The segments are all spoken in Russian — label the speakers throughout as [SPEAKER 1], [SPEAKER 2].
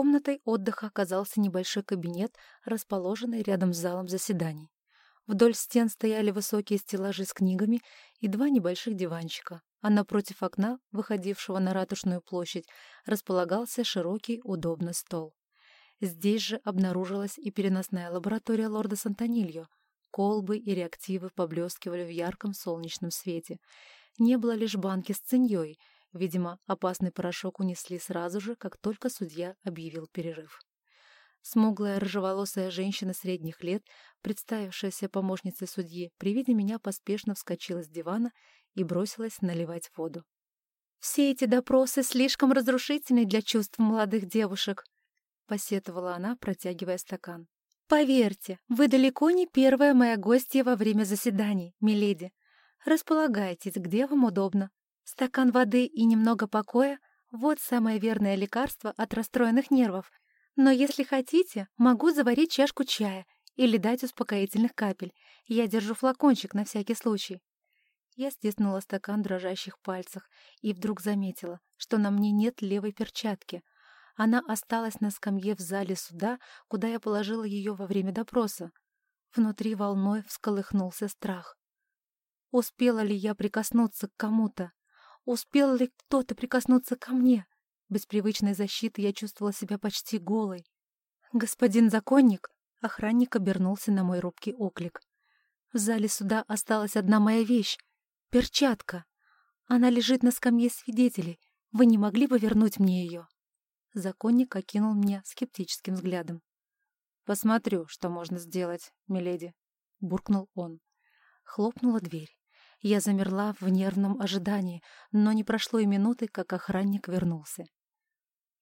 [SPEAKER 1] Комнатой отдыха оказался небольшой кабинет, расположенный рядом с залом заседаний. Вдоль стен стояли высокие стеллажи с книгами и два небольших диванчика, а напротив окна, выходившего на Ратушную площадь, располагался широкий удобный стол. Здесь же обнаружилась и переносная лаборатория лорда Сантонильо. Колбы и реактивы поблескивали в ярком солнечном свете. Не было лишь банки с циньей — Видимо, опасный порошок унесли сразу же, как только судья объявил перерыв. Смуглая рыжеволосая женщина средних лет, представившаяся помощницей судьи, при виде меня поспешно вскочила с дивана и бросилась наливать воду. «Все эти допросы слишком разрушительны для чувств молодых девушек», — посетовала она, протягивая стакан. «Поверьте, вы далеко не первая моя гостья во время заседаний, миледи. Располагайтесь, где вам удобно. Стакан воды и немного покоя — вот самое верное лекарство от расстроенных нервов. Но если хотите, могу заварить чашку чая или дать успокоительных капель. Я держу флакончик на всякий случай. Я стиснула стакан в дрожащих пальцах и вдруг заметила, что на мне нет левой перчатки. Она осталась на скамье в зале суда, куда я положила ее во время допроса. Внутри волной всколыхнулся страх. Успела ли я прикоснуться к кому-то? Успел ли кто-то прикоснуться ко мне? Без привычной защиты я чувствовала себя почти голой. «Господин законник!» — охранник обернулся на мой робкий оклик. «В зале суда осталась одна моя вещь — перчатка. Она лежит на скамье свидетелей. Вы не могли бы вернуть мне ее?» Законник окинул меня скептическим взглядом. «Посмотрю, что можно сделать, миледи», — буркнул он. Хлопнула дверь. Я замерла в нервном ожидании, но не прошло и минуты, как охранник вернулся.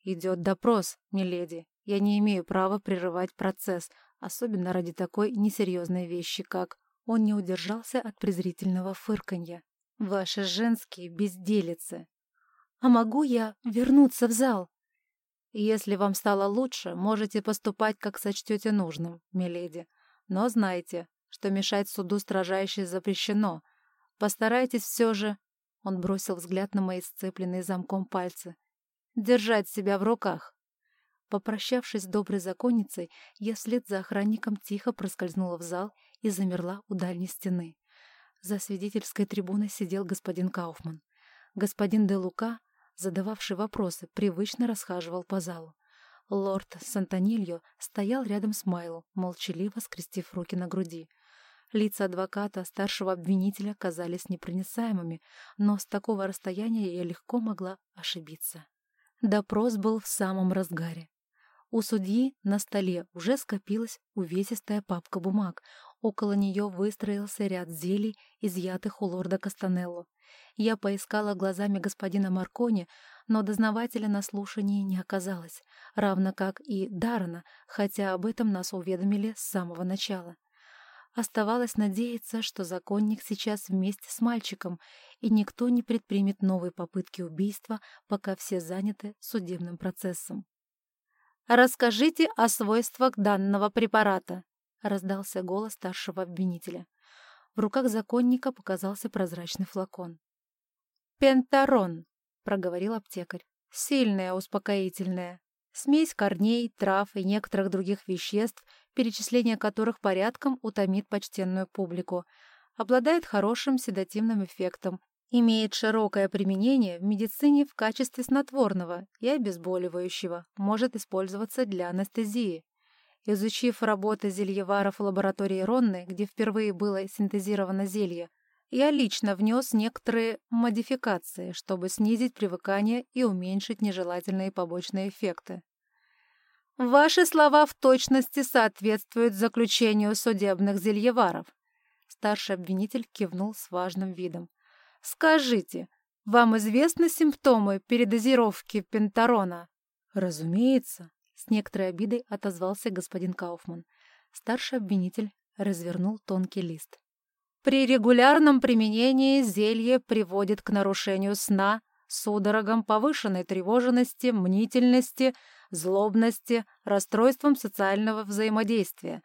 [SPEAKER 1] «Идет допрос, миледи. Я не имею права прерывать процесс, особенно ради такой несерьезной вещи, как...» Он не удержался от презрительного фырканья. «Ваши женские безделицы!» «А могу я вернуться в зал?» «Если вам стало лучше, можете поступать, как сочтете нужным, миледи. Но знайте, что мешать суду строжайше запрещено, Постарайтесь все же, — он бросил взгляд на мои сцепленные замком пальцы, — держать себя в руках. Попрощавшись с доброй законницей, я вслед за охранником тихо проскользнула в зал и замерла у дальней стены. За свидетельской трибуной сидел господин Кауфман. Господин де Лука, задававший вопросы, привычно расхаживал по залу. Лорд Сантонильо стоял рядом с Майло, молчаливо скрестив руки на груди. Лица адвоката, старшего обвинителя, казались непроницаемыми, но с такого расстояния я легко могла ошибиться. Допрос был в самом разгаре. У судьи на столе уже скопилась увесистая папка бумаг. Около нее выстроился ряд зелий, изъятых у лорда Кастанелло. Я поискала глазами господина Маркони, но дознавателя на слушании не оказалось, равно как и Даррена, хотя об этом нас уведомили с самого начала. Оставалось надеяться, что законник сейчас вместе с мальчиком, и никто не предпримет новой попытки убийства, пока все заняты судебным процессом. «Расскажите о свойствах данного препарата», — раздался голос старшего обвинителя. В руках законника показался прозрачный флакон. «Пентарон», — проговорил аптекарь. «Сильное успокоительное. Смесь корней, трав и некоторых других веществ, перечисление которых порядком утомит почтенную публику, обладает хорошим седативным эффектом, имеет широкое применение в медицине в качестве снотворного и обезболивающего, может использоваться для анестезии. Изучив работы зельеваров в лаборатории Ронны, где впервые было синтезировано зелье, я лично внес некоторые модификации, чтобы снизить привыкание и уменьшить нежелательные побочные эффекты. Ваши слова в точности соответствуют заключению судебных зельеваров. Старший обвинитель кивнул с важным видом. Скажите, вам известны симптомы передозировки пентарона? Разумеется, с некоторой обидой отозвался господин Кауфман. Старший обвинитель развернул тонкий лист. При регулярном применении зелье приводит к нарушению сна, судорогам, повышенной тревоженности, мнительности, злобности, расстройством социального взаимодействия.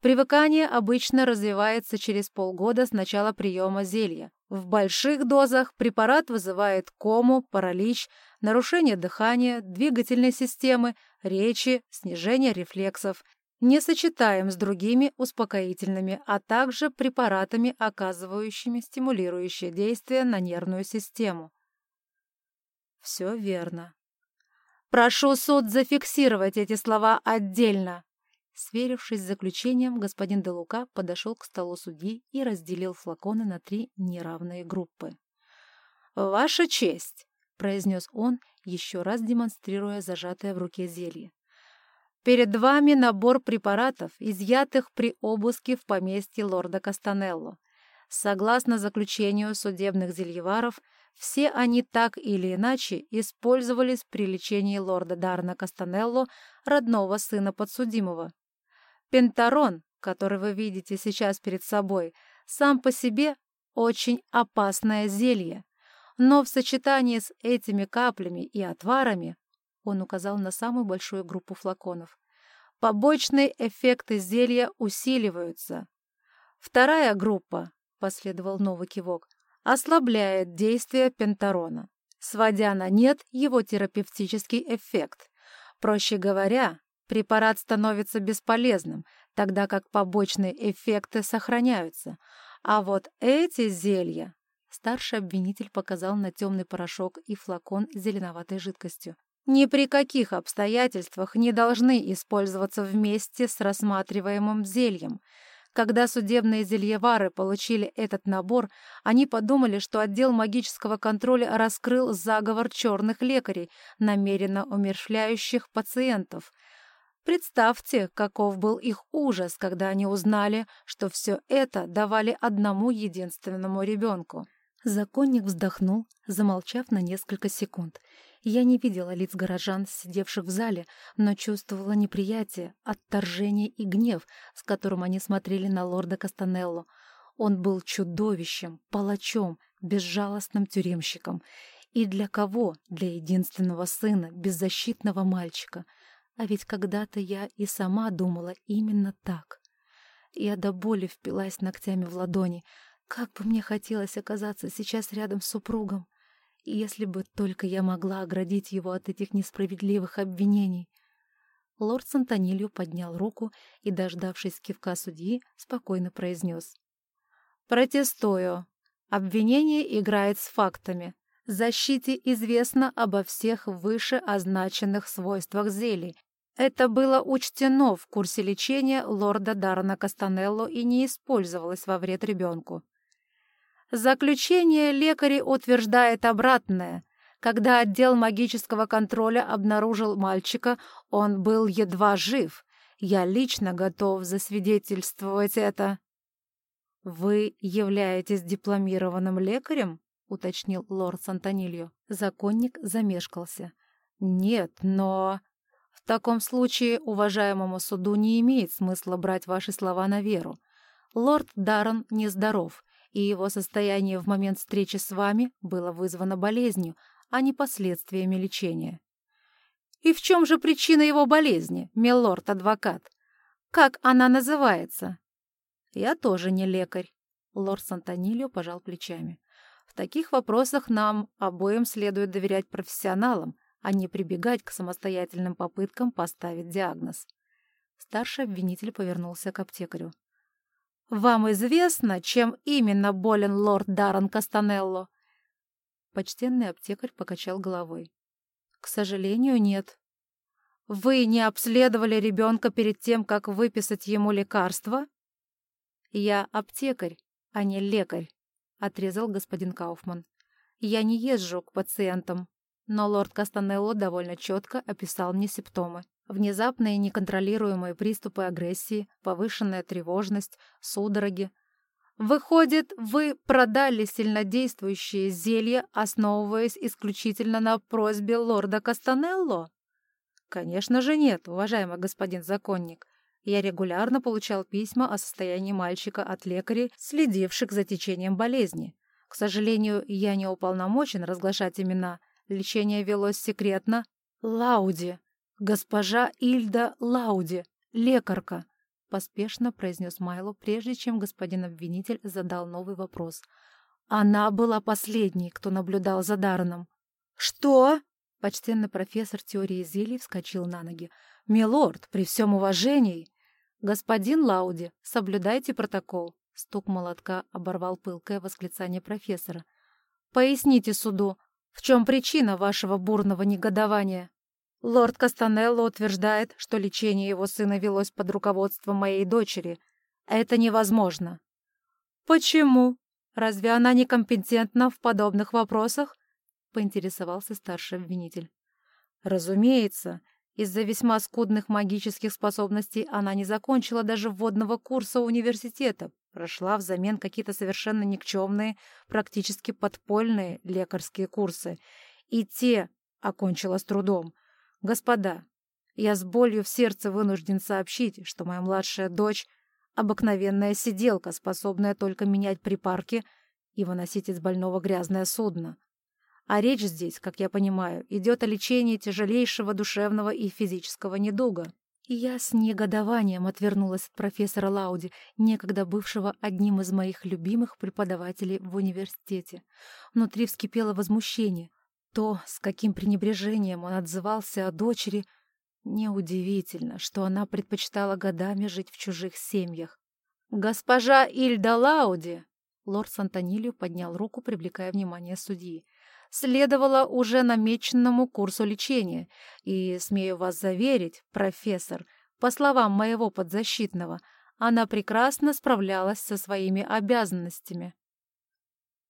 [SPEAKER 1] Привыкание обычно развивается через полгода с начала приема зелья. В больших дозах препарат вызывает кому, паралич, нарушение дыхания, двигательной системы, речи, снижение рефлексов. Не сочетаем с другими успокоительными, а также препаратами, оказывающими стимулирующее действие на нервную систему. Все верно. Прошу суд зафиксировать эти слова отдельно. Сверившись с заключением, господин Делука подошел к столу судьи и разделил флаконы на три неравные группы. «Ваша честь!» — произнес он, еще раз демонстрируя зажатое в руке зелье. «Перед вами набор препаратов, изъятых при обыске в поместье лорда Кастанелло. Согласно заключению судебных зельеваров, все они так или иначе использовались при лечении лорда Дарна Кастанелло, родного сына подсудимого. Пентарон, который вы видите сейчас перед собой, сам по себе очень опасное зелье. Но в сочетании с этими каплями и отварами, он указал на самую большую группу флаконов, побочные эффекты зелья усиливаются. Вторая группа, последовал новый кивок, ослабляет действие пентарона, сводя на нет его терапевтический эффект. Проще говоря, препарат становится бесполезным, тогда как побочные эффекты сохраняются. А вот эти зелья... Старший обвинитель показал на темный порошок и флакон с зеленоватой жидкостью. Ни при каких обстоятельствах не должны использоваться вместе с рассматриваемым зельем. Когда судебные зельевары получили этот набор, они подумали, что отдел магического контроля раскрыл заговор черных лекарей, намеренно умершляющих пациентов — Представьте, каков был их ужас, когда они узнали, что все это давали одному единственному ребенку. Законник вздохнул, замолчав на несколько секунд. Я не видела лиц горожан, сидевших в зале, но чувствовала неприятие, отторжение и гнев, с которым они смотрели на лорда Кастанелло. Он был чудовищем, палачом, безжалостным тюремщиком. И для кого? Для единственного сына, беззащитного мальчика — а ведь когда-то я и сама думала именно так. Я до боли впилась ногтями в ладони. Как бы мне хотелось оказаться сейчас рядом с супругом, если бы только я могла оградить его от этих несправедливых обвинений. Лорд Сантонилью поднял руку и, дождавшись кивка судьи, спокойно произнес. «Протестую. Обвинение играет с фактами. Защите известно обо всех выше означенных свойствах зелий, это было учтено в курсе лечения лорда Дарна Кастанелло и не использовалось во вред ребенку. Заключение лекарей утверждает обратное. Когда отдел магического контроля обнаружил мальчика, он был едва жив. Я лично готов засвидетельствовать это. «Вы являетесь дипломированным лекарем?» — уточнил лорд Сантонильо. Законник замешкался. «Нет, но...» В таком случае уважаемому суду не имеет смысла брать ваши слова на веру. Лорд Даррен нездоров, и его состояние в момент встречи с вами было вызвано болезнью, а не последствиями лечения. И в чем же причина его болезни, милорд-адвокат? Как она называется? Я тоже не лекарь. Лорд Сантонилио пожал плечами. В таких вопросах нам обоим следует доверять профессионалам, а не прибегать к самостоятельным попыткам поставить диагноз. Старший обвинитель повернулся к аптекарю. «Вам известно, чем именно болен лорд Даррен Кастанелло?» Почтенный аптекарь покачал головой. «К сожалению, нет». «Вы не обследовали ребенка перед тем, как выписать ему лекарство?» «Я аптекарь, а не лекарь», — отрезал господин Кауфман. «Я не езжу к пациентам. Но лорд Кастанелло довольно четко описал мне симптомы. Внезапные неконтролируемые приступы агрессии, повышенная тревожность, судороги. Выходит, вы продали сильнодействующие зелья, основываясь исключительно на просьбе лорда Кастанелло? Конечно же нет, уважаемый господин законник. Я регулярно получал письма о состоянии мальчика от лекарей, следивших за течением болезни. К сожалению, я не уполномочен разглашать имена, Лечение велось секретно. Лауди. Госпожа Ильда Лауди. Лекарка. Поспешно произнес Майло, прежде чем господин обвинитель задал новый вопрос. Она была последней, кто наблюдал за Дарреном.
[SPEAKER 2] «Что?»
[SPEAKER 1] Почтенный профессор теории зелий вскочил на ноги. «Милорд, при всем уважении...» «Господин Лауди, соблюдайте протокол», — стук молотка оборвал пылкое восклицание профессора. «Поясните суду, в чем причина вашего бурного негодования?» Лорд Кастанелло утверждает, что лечение его сына велось под руководством моей дочери. Это невозможно. Почему? Разве она некомпетентна в подобных вопросах? Поинтересовался старший обвинитель. Разумеется, из-за весьма скудных магических способностей она не закончила даже вводного курса университета, прошла взамен какие-то совершенно никчемные, практически подпольные лекарские курсы. И те окончила с трудом — «Господа, я с болью в сердце вынужден сообщить, что моя младшая дочь — обыкновенная сиделка, способная только менять припарки и выносить из больного грязное судно. А речь здесь, как я понимаю, идет о лечении тяжелейшего душевного и физического недуга». я с негодованием отвернулась от профессора Лауди, некогда бывшего одним из моих любимых преподавателей в университете. Внутри вскипело возмущение. То, с каким пренебрежением он отзывался о дочери, неудивительно, что она предпочитала годами жить в чужих семьях. «Госпожа Ильда Лауди!» Лорд Сантонилью поднял руку, привлекая внимание судьи. «Следовало уже намеченному курсу лечения, и, смею вас заверить, профессор, по словам моего подзащитного, она прекрасно справлялась со своими обязанностями».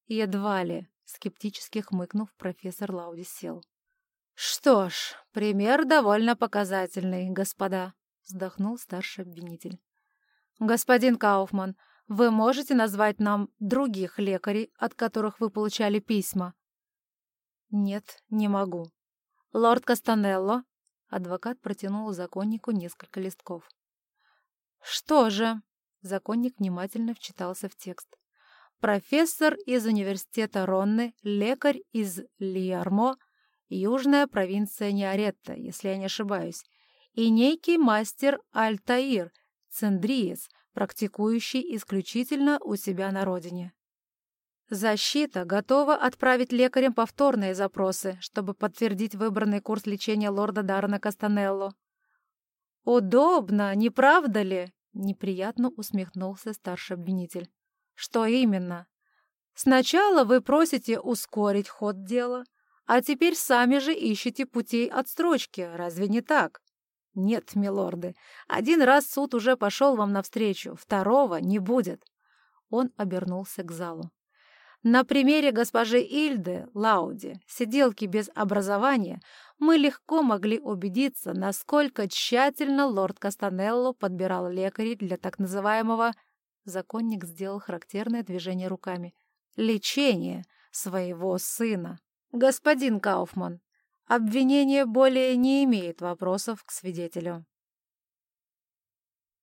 [SPEAKER 1] «Едва ли», Скептически хмыкнув, профессор Лауди сел. «Что ж, пример довольно показательный, господа», — вздохнул старший обвинитель. «Господин Кауфман, вы можете назвать нам других лекарей, от которых вы получали письма?» «Нет, не могу». «Лорд Кастанелло?» Адвокат протянул законнику несколько листков. «Что же?» Законник внимательно вчитался в текст профессор из университета Ронны, лекарь из Лиармо, южная провинция Неоретта, если я не ошибаюсь, и некий мастер Альтаир, цендриец, практикующий исключительно у себя на родине. Защита готова отправить лекарям повторные запросы, чтобы подтвердить выбранный курс лечения лорда Дарна Кастанелло. «Удобно, не правда ли?» — неприятно усмехнулся старший обвинитель. Что именно? Сначала вы просите ускорить ход дела, а теперь сами же ищете путей отстрочки, разве не так? Нет, милорды, один раз суд уже пошел вам навстречу, второго не будет. Он обернулся к залу. На примере госпожи Ильды, Лауди, сиделки без образования, мы легко могли убедиться, насколько тщательно лорд Кастанелло подбирал лекарей для так называемого Законник сделал характерное движение руками. «Лечение своего сына. Господин Кауфман, обвинение более не имеет вопросов к свидетелю».